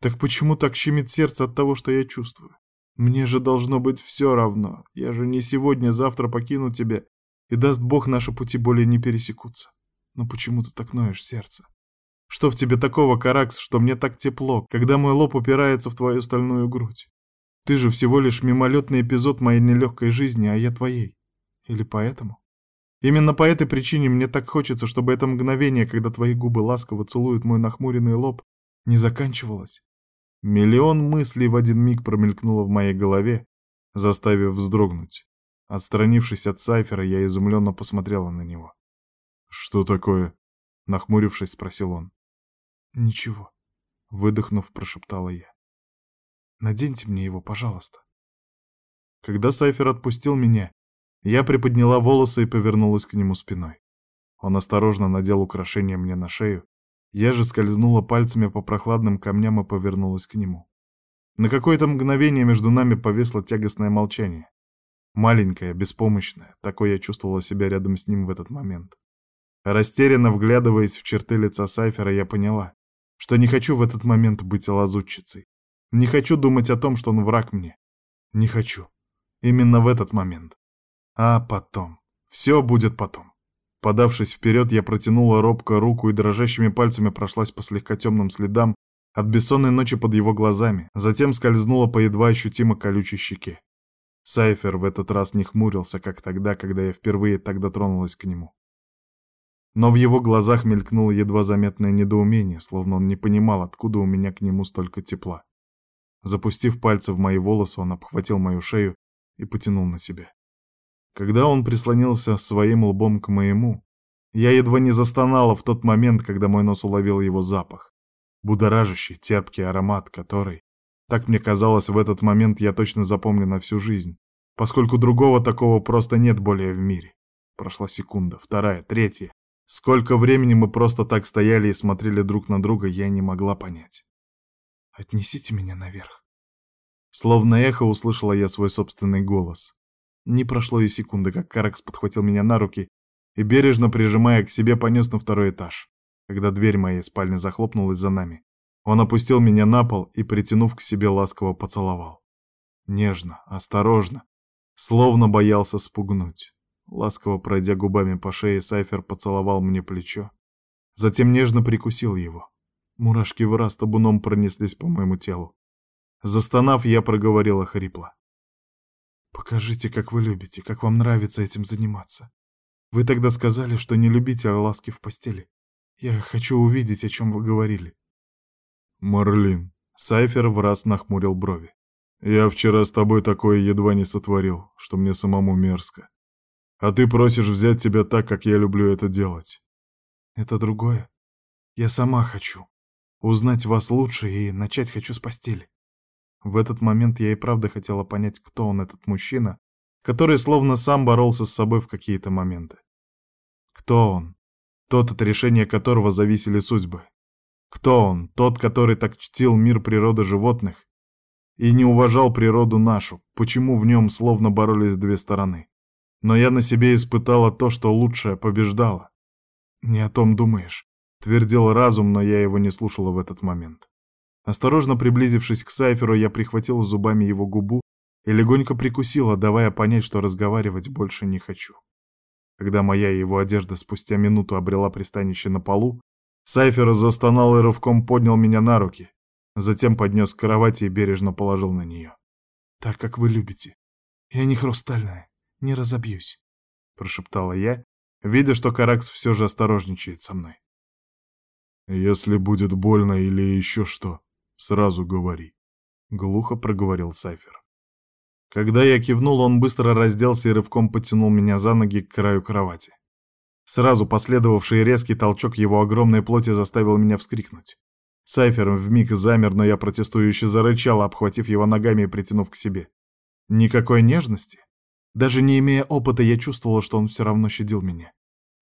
Так почему так щемит сердце от того, что я чувствую? Мне же должно быть все равно. Я же не сегодня-завтра покину тебя, и даст Бог, наши пути более не пересекутся. Но почему ты так ноешь сердце? Что в тебе такого, Каракс, что мне так тепло, когда мой лоб упирается в твою стальную грудь? Ты же всего лишь мимолетный эпизод моей нелегкой жизни, а я твоей. Или поэтому? Именно по этой причине мне так хочется, чтобы это мгновение, когда твои губы ласково целуют мой нахмуренный лоб, не заканчивалось. Миллион мыслей в один миг промелькнуло в моей голове, заставив вздрогнуть. Отстранившись от Сайфера, я изумленно посмотрела на него. «Что такое?» — нахмурившись, спросил он. «Ничего», — выдохнув, прошептала я. «Наденьте мне его, пожалуйста». Когда Сайфер отпустил меня, я приподняла волосы и повернулась к нему спиной. Он осторожно надел украшение мне на шею, я же скользнула пальцами по прохладным камням и повернулась к нему. На какое-то мгновение между нами повесло тягостное молчание. Маленькое, беспомощное, такой я чувствовала себя рядом с ним в этот момент. Растерянно вглядываясь в черты лица Сайфера, я поняла, что не хочу в этот момент быть лазутчицей. Не хочу думать о том, что он враг мне. Не хочу. Именно в этот момент. А потом. Все будет потом. Подавшись вперед, я протянула робко руку и дрожащими пальцами прошлась по слегка темным следам от бессонной ночи под его глазами, затем скользнула по едва ощутимо колючей щеке. Сайфер в этот раз не хмурился, как тогда, когда я впервые так дотронулась к нему. Но в его глазах мелькнуло едва заметное недоумение, словно он не понимал, откуда у меня к нему столько тепла. Запустив пальцы в мои волосы, он обхватил мою шею и потянул на себя. Когда он прислонился своим лбом к моему, я едва не застонала в тот момент, когда мой нос уловил его запах. Будоражащий, терпкий аромат, который, так мне казалось, в этот момент я точно запомню на всю жизнь, поскольку другого такого просто нет более в мире. Прошла секунда, вторая, третья. Сколько времени мы просто так стояли и смотрели друг на друга, я не могла понять. «Отнесите меня наверх». Словно эхо услышала я свой собственный голос. Не прошло и секунды, как Каракс подхватил меня на руки и, бережно прижимая к себе, понес на второй этаж. Когда дверь моей спальни захлопнулась за нами, он опустил меня на пол и, притянув к себе, ласково поцеловал. Нежно, осторожно, словно боялся спугнуть. Ласково пройдя губами по шее, Сайфер поцеловал мне плечо. Затем нежно прикусил его. Мурашки в раз табуном пронеслись по моему телу. Застонав, я проговорила хрипло. Покажите, как вы любите, как вам нравится этим заниматься. Вы тогда сказали, что не любите ласки в постели. Я хочу увидеть, о чем вы говорили. Марлин. Сайфер в раз нахмурил брови. Я вчера с тобой такое едва не сотворил, что мне самому мерзко. А ты просишь взять тебя так, как я люблю это делать. Это другое. Я сама хочу. Узнать вас лучше и начать хочу с постели. В этот момент я и правда хотела понять, кто он, этот мужчина, который словно сам боролся с собой в какие-то моменты. Кто он? Тот, от решения которого зависели судьбы. Кто он? Тот, который так чтил мир природы животных и не уважал природу нашу, почему в нем словно боролись две стороны. Но я на себе испытала то, что лучшее побеждало. «Не о том думаешь», — твердил разум, но я его не слушала в этот момент. Осторожно приблизившись к Сайферу, я прихватила зубами его губу и легонько прикусила, давая понять, что разговаривать больше не хочу. Когда моя и его одежда спустя минуту обрела пристанище на полу, Сайфер застонал и рывком поднял меня на руки, затем поднес к кровати и бережно положил на нее. «Так, как вы любите. Я не хрустальная, не разобьюсь», — прошептала я, видя, что Каракс все же осторожничает со мной. «Если будет больно или еще что, Сразу говори. Глухо проговорил Сайфер. Когда я кивнул, он быстро разделся и рывком потянул меня за ноги к краю кровати. Сразу последовавший резкий толчок его огромной плоти заставил меня вскрикнуть. Сайфер вмиг замер, но я протестующе зарычал, обхватив его ногами и притянув к себе. Никакой нежности. Даже не имея опыта, я чувствовал, что он все равно щадил меня.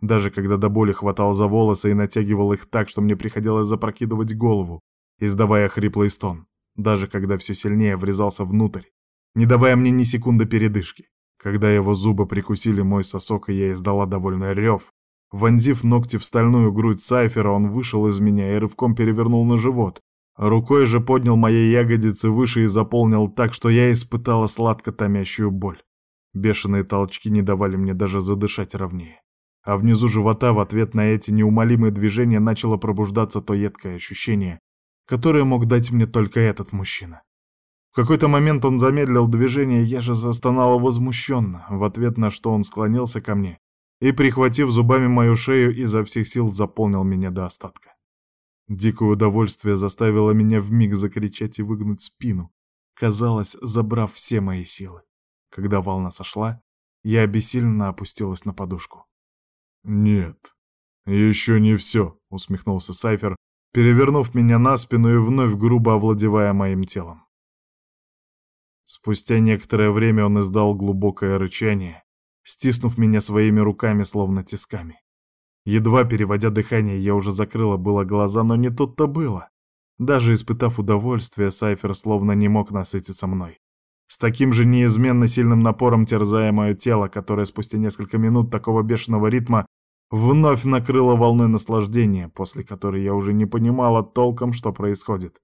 Даже когда до боли хватал за волосы и натягивал их так, что мне приходилось запрокидывать голову, издавая хриплый стон, даже когда все сильнее врезался внутрь, не давая мне ни секунды передышки. Когда его зубы прикусили мой сосок, и я издала довольный рев, вонзив ногти в стальную грудь Сайфера, он вышел из меня и рывком перевернул на живот. Рукой же поднял мои ягодицы выше и заполнил так, что я испытала сладко томящую боль. Бешеные толчки не давали мне даже задышать ровнее. А внизу живота в ответ на эти неумолимые движения начало пробуждаться то едкое ощущение, которое мог дать мне только этот мужчина. В какой-то момент он замедлил движение, я же застонала возмущенно, в ответ на что он склонился ко мне и, прихватив зубами мою шею, изо всех сил заполнил меня до остатка. Дикое удовольствие заставило меня вмиг закричать и выгнуть спину, казалось, забрав все мои силы. Когда волна сошла, я обессиленно опустилась на подушку. «Нет, еще не все», — усмехнулся Сайфер, перевернув меня на спину и вновь грубо овладевая моим телом. Спустя некоторое время он издал глубокое рычание, стиснув меня своими руками, словно тисками. Едва переводя дыхание, я уже закрыла было глаза, но не тут-то было. Даже испытав удовольствие, Сайфер словно не мог насытиться мной. С таким же неизменно сильным напором терзая мое тело, которое спустя несколько минут такого бешеного ритма вновь накрыло волной наслаждения, после которой я уже не понимала толком, что происходит.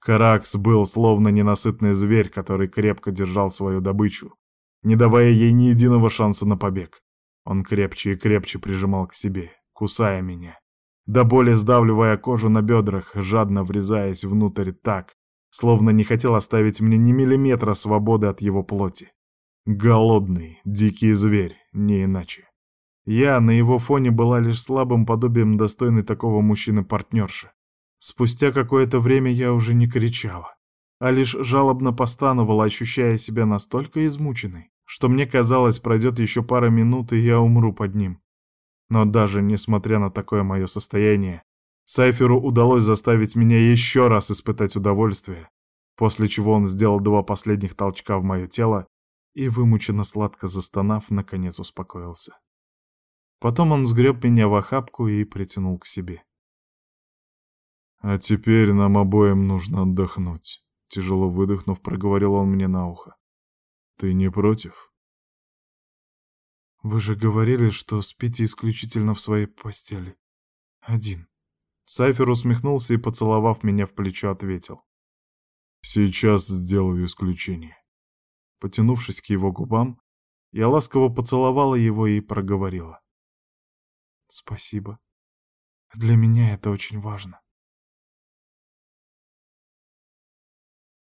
Каракс был словно ненасытный зверь, который крепко держал свою добычу, не давая ей ни единого шанса на побег. Он крепче и крепче прижимал к себе, кусая меня, до боли сдавливая кожу на бедрах, жадно врезаясь внутрь так, словно не хотел оставить мне ни миллиметра свободы от его плоти. Голодный, дикий зверь, не иначе. Я на его фоне была лишь слабым подобием достойной такого мужчины-партнерши. Спустя какое-то время я уже не кричала, а лишь жалобно постановала, ощущая себя настолько измученной, что мне казалось, пройдет еще пара минут, и я умру под ним. Но даже несмотря на такое мое состояние, Сайферу удалось заставить меня еще раз испытать удовольствие, после чего он сделал два последних толчка в мое тело и, вымученно сладко застонав, наконец успокоился. Потом он сгреб меня в охапку и притянул к себе. «А теперь нам обоим нужно отдохнуть», — тяжело выдохнув, проговорил он мне на ухо. «Ты не против?» «Вы же говорили, что спите исключительно в своей постели. Один». Сайфер усмехнулся и, поцеловав меня в плечо, ответил. «Сейчас сделаю исключение». Потянувшись к его губам, я ласково поцеловала его и проговорила. «Спасибо. Для меня это очень важно».